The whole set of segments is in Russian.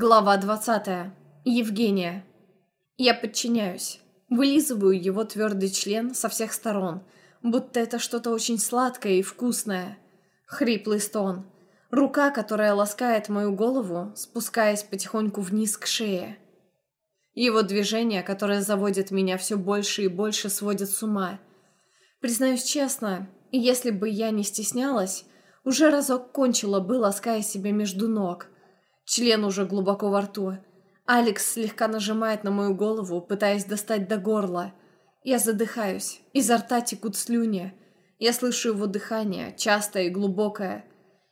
Глава 20. Евгения. Я подчиняюсь. Вылизываю его твердый член со всех сторон, будто это что-то очень сладкое и вкусное. Хриплый стон. Рука, которая ласкает мою голову, спускаясь потихоньку вниз к шее. Его движение, которое заводит меня все больше и больше, сводит с ума. Признаюсь честно, если бы я не стеснялась, уже разок кончила бы, лаская себя между ног – Член уже глубоко во рту. Алекс слегка нажимает на мою голову, пытаясь достать до горла. Я задыхаюсь. Изо рта текут слюни. Я слышу его дыхание, частое и глубокое.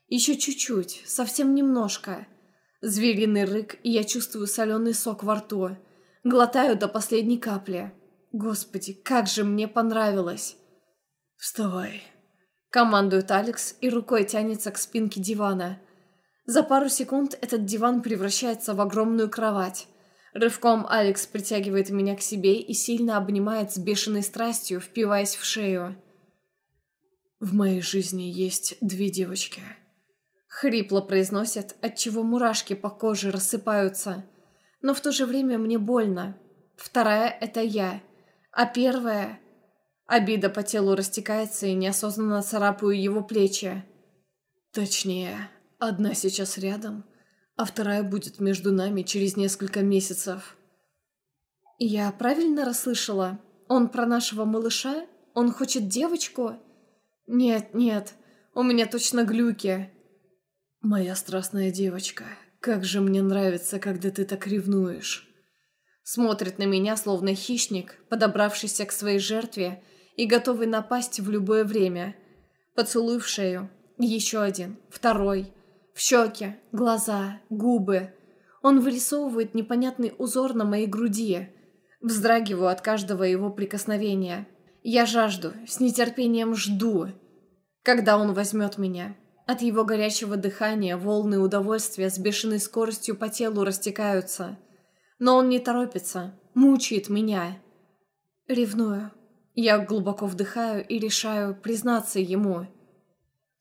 Еще чуть-чуть, совсем немножко. Звериный рык, и я чувствую соленый сок во рту. Глотаю до последней капли. Господи, как же мне понравилось. «Вставай», — командует Алекс и рукой тянется к спинке дивана. За пару секунд этот диван превращается в огромную кровать. Рывком Алекс притягивает меня к себе и сильно обнимает с бешеной страстью, впиваясь в шею. «В моей жизни есть две девочки». Хрипло произносит, отчего мурашки по коже рассыпаются. Но в то же время мне больно. Вторая — это я. А первая... Обида по телу растекается и неосознанно царапаю его плечи. Точнее, Одна сейчас рядом, а вторая будет между нами через несколько месяцев. Я правильно расслышала? Он про нашего малыша? Он хочет девочку? Нет, нет, у меня точно глюки. Моя страстная девочка, как же мне нравится, когда ты так ревнуешь. Смотрит на меня, словно хищник, подобравшийся к своей жертве и готовый напасть в любое время. Поцелуй в шею. Еще один. Второй. В щеки, глаза, губы. Он вырисовывает непонятный узор на моей груди. Вздрагиваю от каждого его прикосновения. Я жажду, с нетерпением жду. Когда он возьмет меня. От его горячего дыхания волны удовольствия с бешеной скоростью по телу растекаются. Но он не торопится, мучает меня. Ревную. Я глубоко вдыхаю и решаю признаться ему.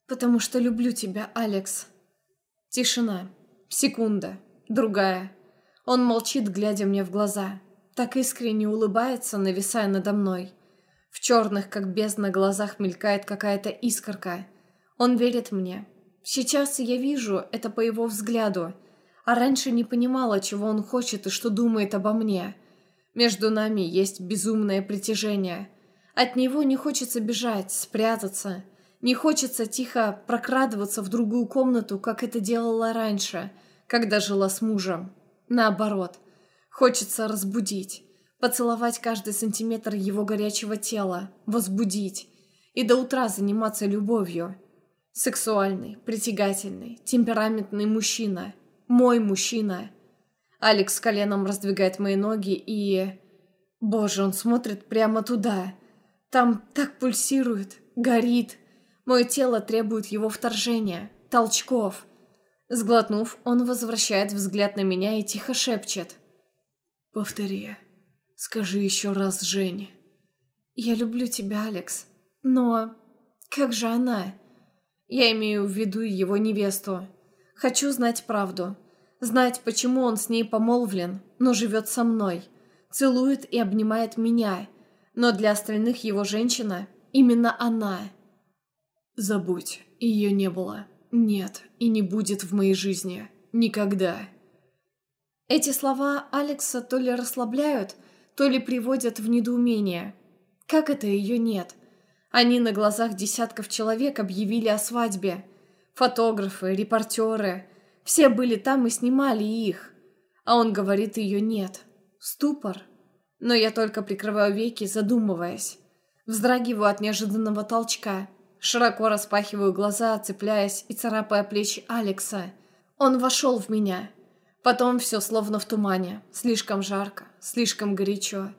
«Потому что люблю тебя, Алекс». Тишина. Секунда. Другая. Он молчит, глядя мне в глаза. Так искренне улыбается, нависая надо мной. В черных, как бездна, глазах мелькает какая-то искорка. Он верит мне. Сейчас я вижу это по его взгляду, а раньше не понимала, чего он хочет и что думает обо мне. Между нами есть безумное притяжение. От него не хочется бежать, спрятаться – не хочется тихо прокрадываться в другую комнату, как это делала раньше, когда жила с мужем. Наоборот, хочется разбудить, поцеловать каждый сантиметр его горячего тела, возбудить и до утра заниматься любовью. Сексуальный, притягательный, темпераментный мужчина. Мой мужчина. Алекс коленом раздвигает мои ноги и... Боже, он смотрит прямо туда. Там так пульсирует, горит. Мое тело требует его вторжения, толчков. Сглотнув, он возвращает взгляд на меня и тихо шепчет. «Повтори. Скажи еще раз Жене». «Я люблю тебя, Алекс. Но... как же она?» Я имею в виду его невесту. Хочу знать правду. Знать, почему он с ней помолвлен, но живет со мной. Целует и обнимает меня. Но для остальных его женщина именно она. Забудь, ее не было. Нет, и не будет в моей жизни. Никогда. Эти слова Алекса то ли расслабляют, то ли приводят в недоумение. Как это ее нет? Они на глазах десятков человек объявили о свадьбе. Фотографы, репортеры. Все были там и снимали их. А он говорит, ее нет. Ступор. Но я только прикрываю веки, задумываясь. Вздрагиваю от неожиданного толчка. Широко распахиваю глаза, цепляясь и царапая плечи Алекса. Он вошел в меня. Потом все словно в тумане. Слишком жарко, слишком горячо.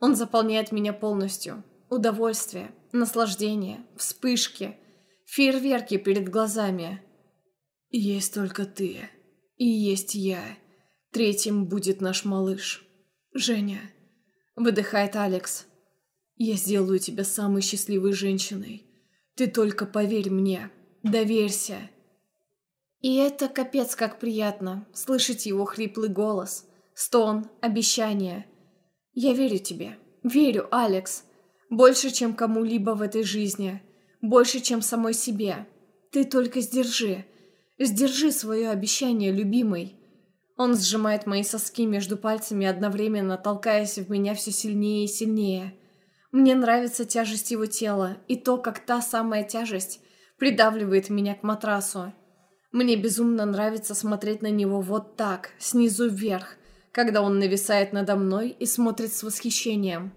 Он заполняет меня полностью. Удовольствие, наслаждение, вспышки, фейерверки перед глазами. Есть только ты. И есть я. Третьим будет наш малыш. Женя. Выдыхает Алекс. Я сделаю тебя самой счастливой женщиной. Ты только поверь мне, доверься. И это капец как приятно, слышать его хриплый голос, стон, обещание. Я верю тебе, верю, Алекс. Больше, чем кому-либо в этой жизни. Больше, чем самой себе. Ты только сдержи. Сдержи свое обещание, любимый. Он сжимает мои соски между пальцами, одновременно толкаясь в меня все сильнее и сильнее. Мне нравится тяжесть его тела и то, как та самая тяжесть придавливает меня к матрасу. Мне безумно нравится смотреть на него вот так, снизу вверх, когда он нависает надо мной и смотрит с восхищением.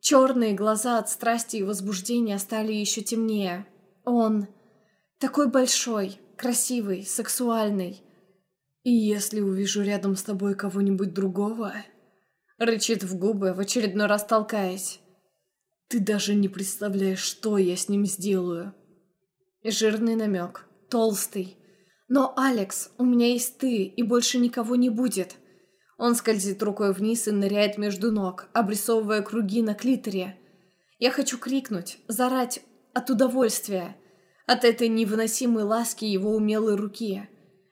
Черные глаза от страсти и возбуждения стали еще темнее. Он такой большой, красивый, сексуальный. И если увижу рядом с тобой кого-нибудь другого... Рычит в губы, в очередной раз толкаясь. Ты даже не представляешь, что я с ним сделаю. Жирный намек, толстый, «Но, Алекс, у меня есть ты, и больше никого не будет». Он скользит рукой вниз и ныряет между ног, обрисовывая круги на клиторе. Я хочу крикнуть, зарать от удовольствия, от этой невыносимой ласки его умелой руки.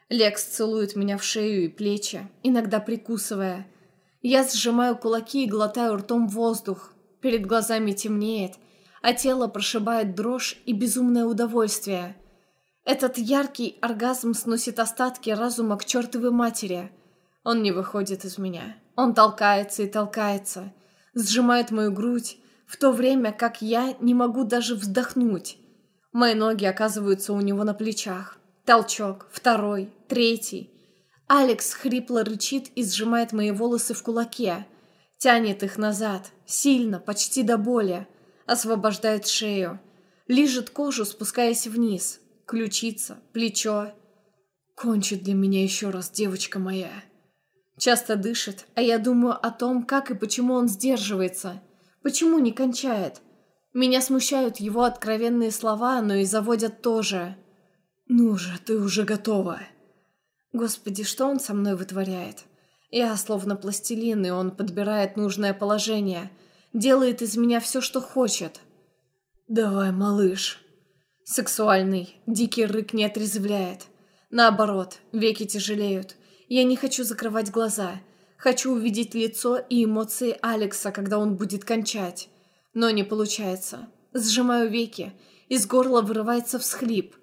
Лекс целует меня в шею и плечи, иногда прикусывая. Я сжимаю кулаки и глотаю ртом воздух. Перед глазами темнеет, а тело прошибает дрожь и безумное удовольствие – этот яркий оргазм сносит остатки разума к чертовой матери. Он не выходит из меня. Он толкается и толкается, сжимает мою грудь, в то время как я не могу даже вздохнуть. Мои ноги оказываются у него на плечах. Толчок, второй, третий. Алекс хрипло рычит и сжимает мои волосы в кулаке. Тянет их назад, сильно, почти до боли. Освобождает шею. Лижет кожу, спускаясь вниз ключица, плечо. Кончит для меня еще раз, девочка моя. Часто дышит, а я думаю о том, как и почему он сдерживается. Почему не кончает? Меня смущают его откровенные слова, но и заводят тоже. «Ну же, ты уже готова!» Господи, что он со мной вытворяет? Я словно пластилин, и он подбирает нужное положение. Делает из меня все, что хочет. «Давай, малыш!» Сексуальный, дикий рык не отрезвляет. Наоборот, веки тяжелеют. Я не хочу закрывать глаза. Хочу увидеть лицо и эмоции Алекса, когда он будет кончать. Но не получается. Сжимаю веки. Из горла вырывается всхлип.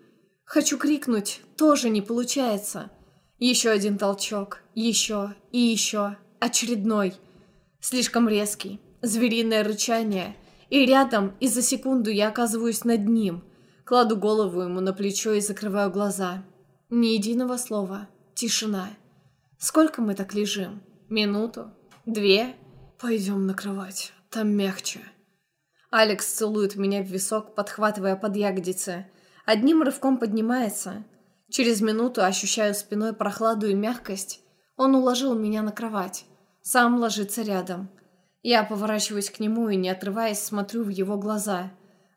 Хочу крикнуть. Тоже не получается. Еще один толчок. Еще и еще. Очередной. Слишком резкий. Звериное рычание. И рядом, и за секунду я оказываюсь над ним – Кладу голову ему на плечо и закрываю глаза. Ни единого слова. Тишина. Сколько мы так лежим? Минуту? Две? Пойдем на кровать. Там мягче. Алекс целует меня в висок, подхватывая под ягодицы. Одним рывком поднимается. Через минуту ощущаю спиной прохладу и мягкость. Он уложил меня на кровать. Сам ложится рядом. Я поворачиваюсь к нему и, не отрываясь, смотрю в его глаза.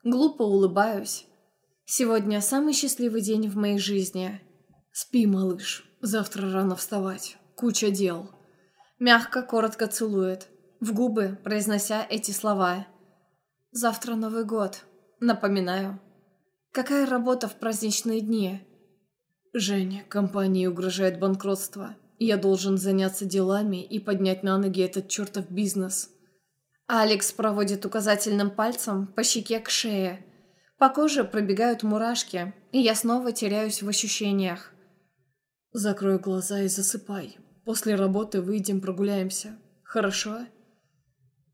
Глупо улыбаюсь. Сегодня самый счастливый день в моей жизни. Спи, малыш. Завтра рано вставать. Куча дел. Мягко, коротко целует. В губы, произнося эти слова. Завтра Новый год. Напоминаю. Какая работа в праздничные дни? Женя, компании угрожает банкротство. Я должен заняться делами и поднять на ноги этот чертов бизнес. Алекс проводит указательным пальцем по щеке к шее, по коже пробегают мурашки, и я снова теряюсь в ощущениях. Закрой глаза и засыпай. После работы выйдем прогуляемся. Хорошо?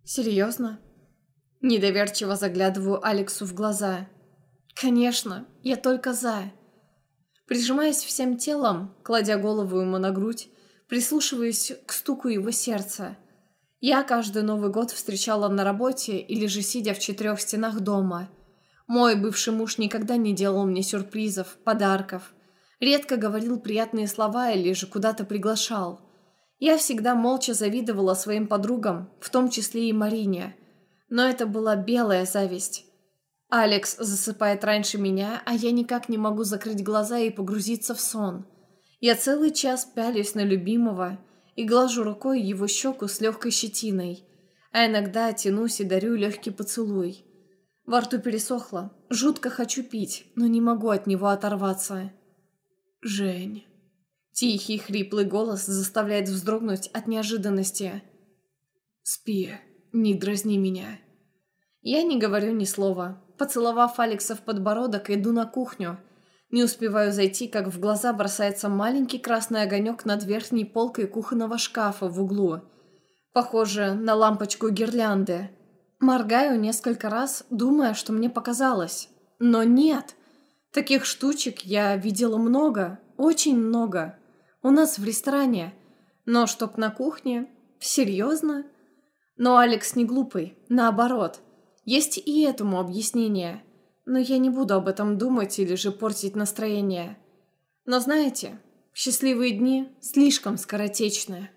Серьезно? Недоверчиво заглядываю Алексу в глаза. Конечно, я только за. Прижимаясь всем телом, кладя голову ему на грудь, прислушиваясь к стуку его сердца. Я каждый Новый год встречала на работе или же сидя в четырех стенах дома – мой бывший муж никогда не делал мне сюрпризов, подарков. Редко говорил приятные слова или же куда-то приглашал. Я всегда молча завидовала своим подругам, в том числе и Марине. Но это была белая зависть. Алекс засыпает раньше меня, а я никак не могу закрыть глаза и погрузиться в сон. Я целый час пялюсь на любимого и глажу рукой его щеку с легкой щетиной, а иногда тянусь и дарю легкий поцелуй. Во рту пересохло. Жутко хочу пить, но не могу от него оторваться. Жень. Тихий, хриплый голос заставляет вздрогнуть от неожиданности. Спи, не дразни меня. Я не говорю ни слова. Поцеловав Алекса в подбородок, иду на кухню. Не успеваю зайти, как в глаза бросается маленький красный огонек над верхней полкой кухонного шкафа в углу. Похоже на лампочку гирлянды. Моргаю несколько раз, думая, что мне показалось. Но нет. Таких штучек я видела много, очень много. У нас в ресторане. Но чтоб на кухне? Серьезно? Но Алекс не глупый, наоборот. Есть и этому объяснение. Но я не буду об этом думать или же портить настроение. Но знаете, счастливые дни слишком скоротечны.